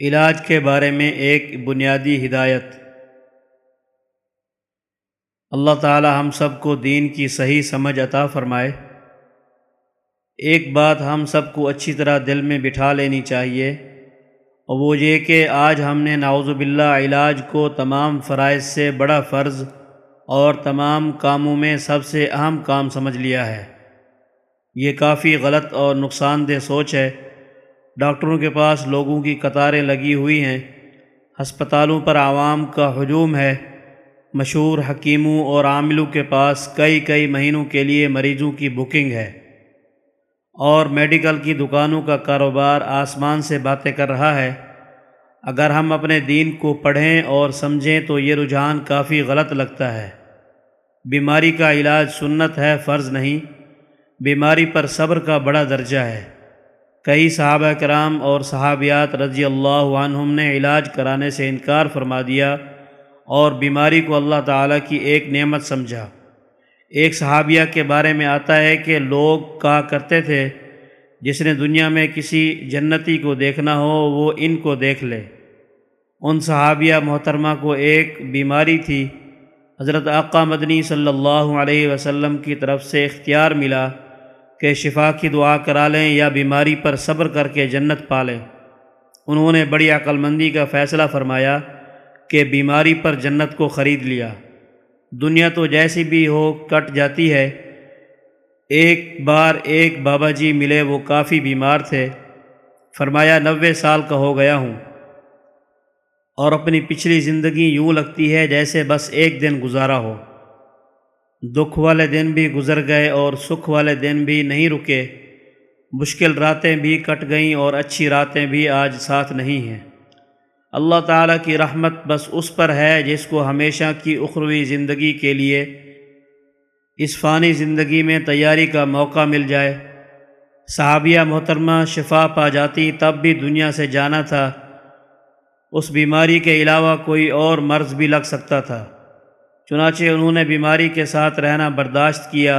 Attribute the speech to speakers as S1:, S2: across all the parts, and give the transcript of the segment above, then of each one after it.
S1: علاج کے بارے میں ایک بنیادی ہدایت۔ اللہ تعالی ہم سب کو دین کی صحیح سمجھ عطا فرمائے۔ ایک بات ہم سب کو اچھی طرح دل میں بٹھا لینی چاہیے، اور وہ یہ کہ آج ہم نے نعوذ باللہ علاج کو تمام فرائض سے بڑا فرض اور تمام کاموں میں سب سے اہم کام سمجھ لیا ہے۔ یہ کافی غلط اور نقصان دہ سوچ ہے۔ ڈاکٹروں کے پاس لوگوں کی قطاریں لگی ہوئی ہیں۔ ہسپتالوں پر عوام کا ہجوم ہے۔ مشہور حکیموں اور عاملوں کے پاس کئی کئی مہینوں کے لیے مریضوں کی بکنگ ہے۔ اور میڈیکل کی دکانوں کا کاروبار آسمان سے باتیں کر رہا ہے۔ اگر ہم اپنے دین کو پڑھیں اور سمجھیں تو یہ رجحان کافی غلط لگتا ہے۔ بیماری کا علاج سنت ہے، فرض نہیں۔ بیماری پر صبر کا بڑا درجہ ہے۔ کئی صحابہ کرام اور صحابیات رضی اللہ عنہم نے علاج کرانے سے انکار فرما دیا اور بیماری کو اللہ تعالیٰ کی ایک نعمت سمجھا۔ ایک صحابیہ کے بارے میں آتا ہے کہ لوگ کہا کرتے تھے، جس نے دنیا میں کسی جنتی کو دیکھنا ہو، وہ ان کو دیکھ لے۔ ان صحابیہ محترمہ کو ایک بیماری تھی۔ حضرت آقا مدنی صلی اللہ علیہ وسلم کی طرف سے اختیار ملا۔ کہ شفا کی دعا کرا لیں یا بیماری پر صبر کر کے جنت پا لیں۔ انہوں نے بڑی عقل مندی کا فیصلہ فرمایا کہ بیماری پر جنت کو خرید لیا۔ دنیا تو جیسی بھی ہو کٹ جاتی ہے۔ ایک بار ایک بابا جی ملے وہ کافی بیمار تھے۔ فرمایا نوے سال کا ہو گیا ہوں۔ اور اپنی پچھلی زندگی یوں لگتی ہے جیسے بس ایک دن گزارا ہو۔ دکھ والے دن بھی گزر گئے اور سکھ والے دن بھی نہیں رکے۔ مشکل راتیں بھی کٹ گئیں اور اچھی راتیں بھی آج ساتھ نہیں ہیں۔ اللہ تعالیٰ کی رحمت بس اس پر ہے جس کو ہمیشہ کی اخروی زندگی کے لیے، اس فانی زندگی میں تیاری کا موقع مل جائے۔ صحابیہ محترمہ شفا پا جاتی تب بھی دنیا سے جانا تھا۔ اس بیماری کے علاوہ کوئی اور مرض بھی لگ سکتا تھا۔ چنانچہ انہوں نے بیماری کے ساتھ رہنا برداشت کیا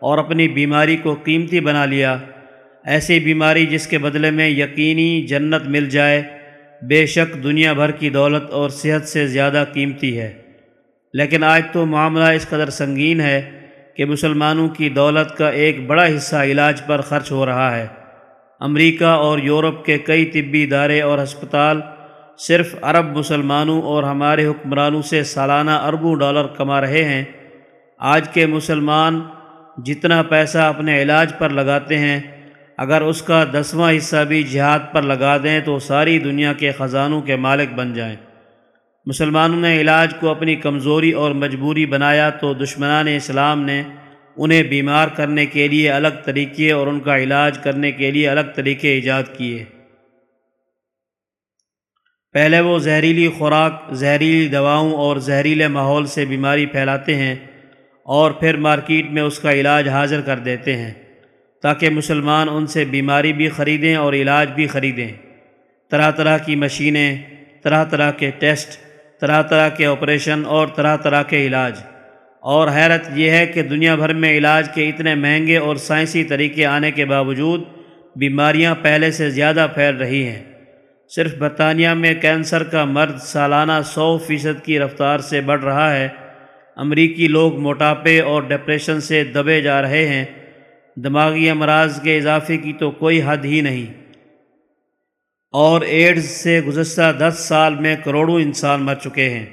S1: اور اپنی بیماری کو قیمتی بنا لیا۔ ایسی بیماری جس کے بدلے میں یقینی جنت مل جائے، بے شک دنیا بھر کی دولت اور صحت سے زیادہ قیمتی ہے۔ لیکن آج تو معاملہ اس قدر سنگین ہے کہ مسلمانوں کی دولت کا ایک بڑا حصہ علاج پر خرچ ہو رہا ہے۔ امریکہ اور یورپ کے کئی طبی ادارے اور ہسپتال صرف عرب مسلمانوں اور ہمارے حکمرانوں سے سالانہ اربوں ڈالر کما رہے ہیں۔ آج کے مسلمان جتنا پیسہ اپنے علاج پر لگاتے ہیں، اگر اس کا دسواں حصہ بھی جہاد پر لگا دیں تو ساری دنیا کے خزانوں کے مالک بن جائیں۔ مسلمانوں نے علاج کو اپنی کمزوری اور مجبوری بنایا تو دشمنان اسلام نے انہیں بیمار کرنے کے لیے الگ طریقے اور ان کا علاج کرنے کے لیے الگ طریقے ایجاد کیے۔ پہلے وہ زہریلی خوراک، زہریلی دواؤں اور زہریلے ماحول سے بیماری پھیلاتے ہیں اور پھر مارکیٹ میں اس کا علاج حاضر کر دیتے ہیں تاکہ مسلمان ان سے بیماری بھی خریدیں اور علاج بھی خریدیں۔ طرح طرح کی مشینیں، طرح طرح کے ٹیسٹ، طرح طرح کے آپریشن اور طرح طرح کے علاج۔ اور حیرت یہ ہے کہ دنیا بھر میں علاج کے اتنے مہنگے اور سائنسی طریقے آنے کے باوجود بیماریاں پہلے سے زیادہ پھیل رہی ہیں۔ صرف برطانیہ میں کینسر کا مرد سالانہ سو فیصد کی رفتار سے بڑھ رہا ہے۔ امریکی لوگ موٹاپے اور ڈپریشن سے دبے جا رہے ہیں۔ دماغی امراض کے اضافے کی تو کوئی حد ہی نہیں۔ اور ایڈز سے گزشتہ دس سال میں کروڑوں انسان مر چکے ہیں۔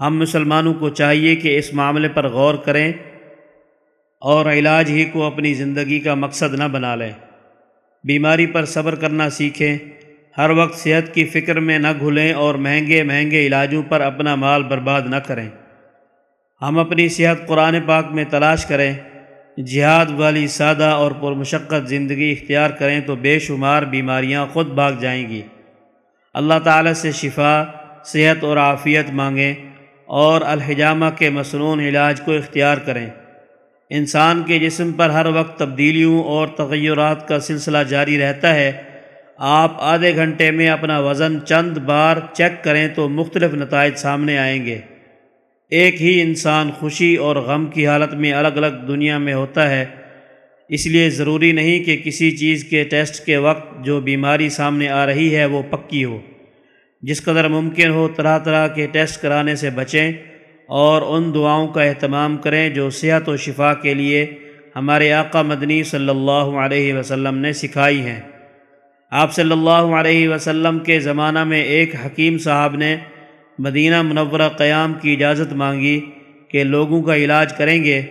S1: ہم مسلمانوں کو چاہیے کہ اس معاملے پر غور کریں اور علاج ہی کو اپنی زندگی کا مقصد نہ بنا لیں۔ بیماری پر صبر کرنا سیکھیں۔ ہر وقت صحت کی فکر میں نہ گھلیں اور مہنگے مہنگے علاجوں پر اپنا مال برباد نہ کریں۔ ہم اپنی صحت قرآن پاک میں تلاش کریں۔ جہاد والی سادہ اور پرمشقت زندگی اختیار کریں تو بے شمار بیماریاں خود بھاگ جائیں گی۔ اللہ تعالیٰ سے شفا، صحت اور عافیت مانگیں اور الحجامہ کے مصنون علاج کو اختیار کریں۔ انسان کے جسم پر ہر وقت تبدیلیوں اور تغیرات کا سلسلہ جاری رہتا ہے۔ آپ آدھے گھنٹے میں اپنا وزن چند بار چیک کریں تو مختلف نتائج سامنے آئیں گے۔ ایک ہی انسان خوشی اور غم کی حالت میں الگ الگ دنیا میں ہوتا ہے۔ اس لیے ضروری نہیں کہ کسی چیز کے ٹیسٹ کے وقت جو بیماری سامنے آ رہی ہے وہ پکی ہو۔ جس قدر ممکن ہو طرح طرح کے ٹیسٹ کرانے سے بچیں اور ان دعاؤں کا اہتمام کریں جو صحت و شفا کے لیے ہمارے آقا مدنی صلی اللہ علیہ وسلم نے سکھائی ہیں۔ آپ صلی اللہ علیہ وسلم کے زمانہ میں ایک حکیم صاحب نے مدینہ منورہ قیام کی اجازت مانگی کہ لوگوں کا علاج کریں گے،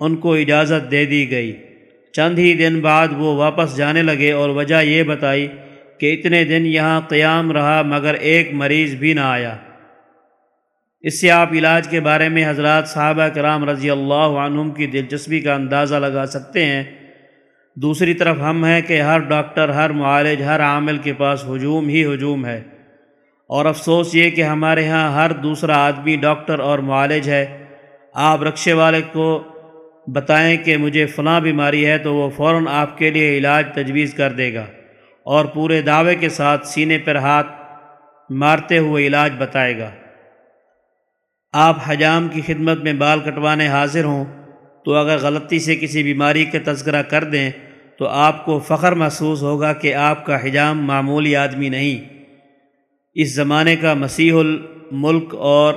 S1: ان کو اجازت دے دی گئی۔ چند ہی دن بعد وہ واپس جانے لگے اور وجہ یہ بتائی کہ اتنے دن یہاں قیام رہا مگر ایک مریض بھی نہ آیا۔ اس سے آپ علاج کے بارے میں حضرات صحابہ کرام رضی اللہ عنہم کی دلچسپی کا اندازہ لگا سکتے ہیں۔ دوسری طرف ہم ہیں کہ ہر ڈاکٹر، ہر معالج، ہر عامل کے پاس ہجوم ہی ہجوم ہے۔ اور افسوس یہ کہ ہمارے ہاں ہر دوسرا آدمی ڈاکٹر اور معالج ہے۔ آپ رکشے والے کو بتائیں کہ مجھے فلاں بیماری ہے تو وہ فوراً آپ کے لیے علاج تجویز کر دے گا اور پورے دعوے کے ساتھ سینے پر ہاتھ مارتے ہوئے علاج بتائے گا۔ آپ حجام کی خدمت میں بال کٹوانے حاضر ہوں تو اگر غلطی سے کسی بیماری کا تذکرہ کر دیں تو آپ کو فخر محسوس ہوگا کہ آپ کا حجام معمولی آدمی نہیں۔ اس زمانے کا مسیح الملک اور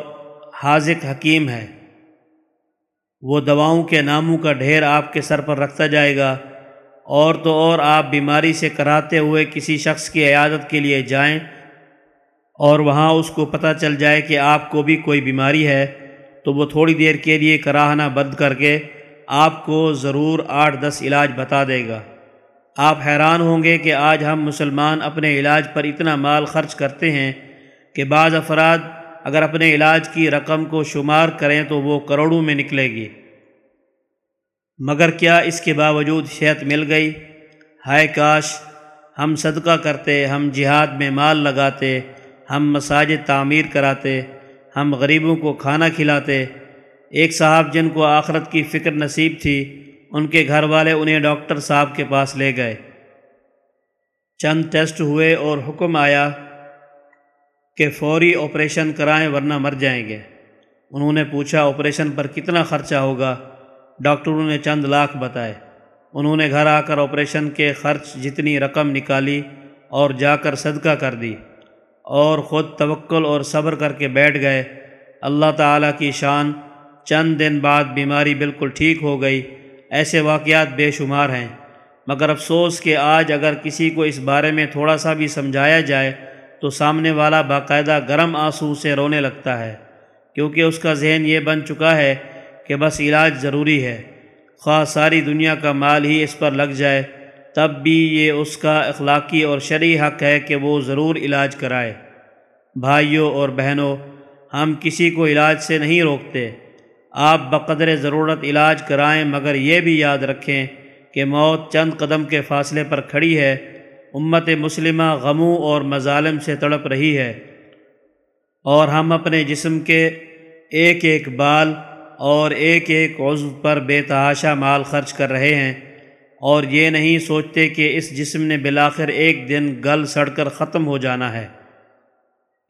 S1: حاضق حکیم ہے۔ وہ دواؤں کے ناموں کا ڈھیر آپ کے سر پر رکھتا جائے گا۔ اور تو اور آپ بیماری سے کراتے ہوئے کسی شخص کی عیادت کے لیے جائیں۔ اور وہاں اس کو پتہ چل جائے کہ آپ کو بھی کوئی بیماری ہے۔ تو وہ تھوڑی دیر کے لیے کراہنا بند کر کے آپ کو ضرور آٹھ دس علاج بتا دے گا۔ آپ حیران ہوں گے کہ آج ہم مسلمان اپنے علاج پر اتنا مال خرچ کرتے ہیں کہ بعض افراد اگر اپنے علاج کی رقم کو شمار کریں تو وہ کروڑوں میں نکلے گی۔ مگر کیا اس کے باوجود صحت مل گئی؟ ہائے کاش، ہم صدقہ کرتے، ہم جہاد میں مال لگاتے، ہم مساجد تعمیر کراتے، ہم غریبوں کو کھانا کھلاتے۔ ایک صاحب جن کو آخرت کی فکر نصیب تھی ان کے گھر والے انہیں ڈاکٹر صاحب کے پاس لے گئے۔ چند ٹیسٹ ہوئے اور حکم آیا کہ فوری آپریشن کرائیں ورنہ مر جائیں گے۔ انہوں نے پوچھا، آپریشن پر کتنا خرچہ ہوگا؟ ڈاکٹروں نے چند لاکھ بتائے۔ انہوں نے گھر آ کر آپریشن کے خرچ جتنی رقم نکالی اور جا کر صدقہ کر دی اور خود توکل اور صبر کر کے بیٹھ گئے۔ اللہ تعالیٰ کی شان چند دن بعد بیماری بالکل ٹھیک ہو گئی۔ ایسے واقعات بے شمار ہیں۔ مگر افسوس کہ آج اگر کسی کو اس بارے میں تھوڑا سا بھی سمجھایا جائے تو سامنے والا باقاعدہ گرم آنسو سے رونے لگتا ہے۔ کیونکہ اس کا ذہن یہ بن چکا ہے کہ بس علاج ضروری ہے۔ خواہ ساری دنیا کا مال ہی اس پر لگ جائے، تب بھی یہ اس کا اخلاقی اور شرعی حق ہے کہ وہ ضرور علاج کرائے۔ بھائیوں اور بہنوں، ہم کسی کو علاج سے نہیں روکتے۔ آپ بقدر ضرورت علاج کرائیں، مگر یہ بھی یاد رکھیں کہ موت چند قدم کے فاصلے پر کھڑی ہے۔ امت مسلمہ غموں اور مظالم سے تڑپ رہی ہے۔ اور ہم اپنے جسم کے ایک ایک بال اور ایک ایک عضو پر بے تحاشا مال خرچ کر رہے ہیں۔ اور یہ نہیں سوچتے کہ اس جسم نے بلاخر ایک دن گل سڑ کر ختم ہو جانا ہے۔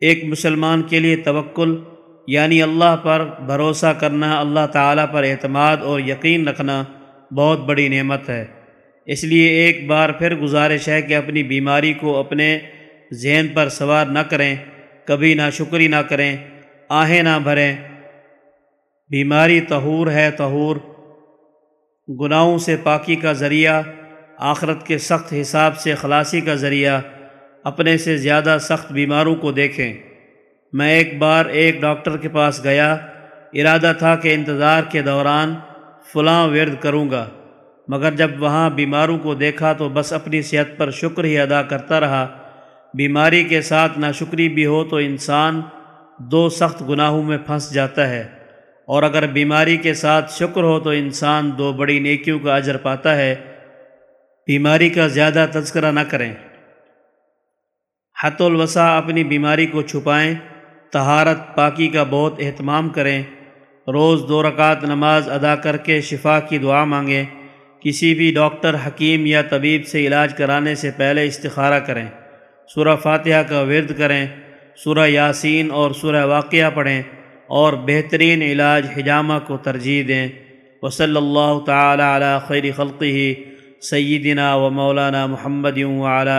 S1: ایک مسلمان کے لیے توکل یعنی اللہ پر بھروسہ کرنا، اللہ تعالیٰ پر اعتماد اور یقین رکھنا بہت بڑی نعمت ہے۔ اس لیے ایک بار پھر گزارش ہے کہ اپنی بیماری کو اپنے ذہن پر سوار نہ کریں، کبھی نہ شکری نہ کریں، آہیں نہ بھریں۔ بیماری تہور ہے تہور گناہوں سے پاکی کا ذریعہ، آخرت کے سخت حساب سے خلاصی کا ذریعہ، اپنے سے زیادہ سخت بیماروں کو دیکھیں۔ میں ایک بار ایک ڈاکٹر کے پاس گیا، ارادہ تھا کہ انتظار کے دوران فلاں ورد کروں گا، مگر جب وہاں بیماروں کو دیکھا تو بس اپنی صحت پر شکر ہی ادا کرتا رہا۔ بیماری کے ساتھ ناشکری بھی ہو تو انسان دو سخت گناہوں میں پھنس جاتا ہے، اور اگر بیماری کے ساتھ شکر ہو تو انسان دو بڑی نیکیوں کا اجر پاتا ہے۔ بیماری کا زیادہ تذکرہ نہ کریں۔ حت الوسع اپنی بیماری کو چھپائیں۔ تہارت پاکی کا بہت اہتمام کریں، روز دو رکعت نماز ادا کر کے شفا کی دعا مانگیں، کسی بھی ڈاکٹر، حکیم یا طبیب سے علاج کرانے سے پہلے استخارہ کریں۔ سورہ فاتحہ کا ورد کریں، سورہ یاسین اور سورہ واقعہ پڑھیں اور بہترین علاج حجامہ کو ترجیح دیں۔ وصلی اللہ تعالی علی خیر خلقی سیدنا و مولانا محمد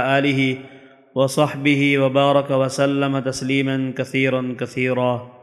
S1: علیہ وصحبه وبارك وسلم تسليما كثيرا كثيرا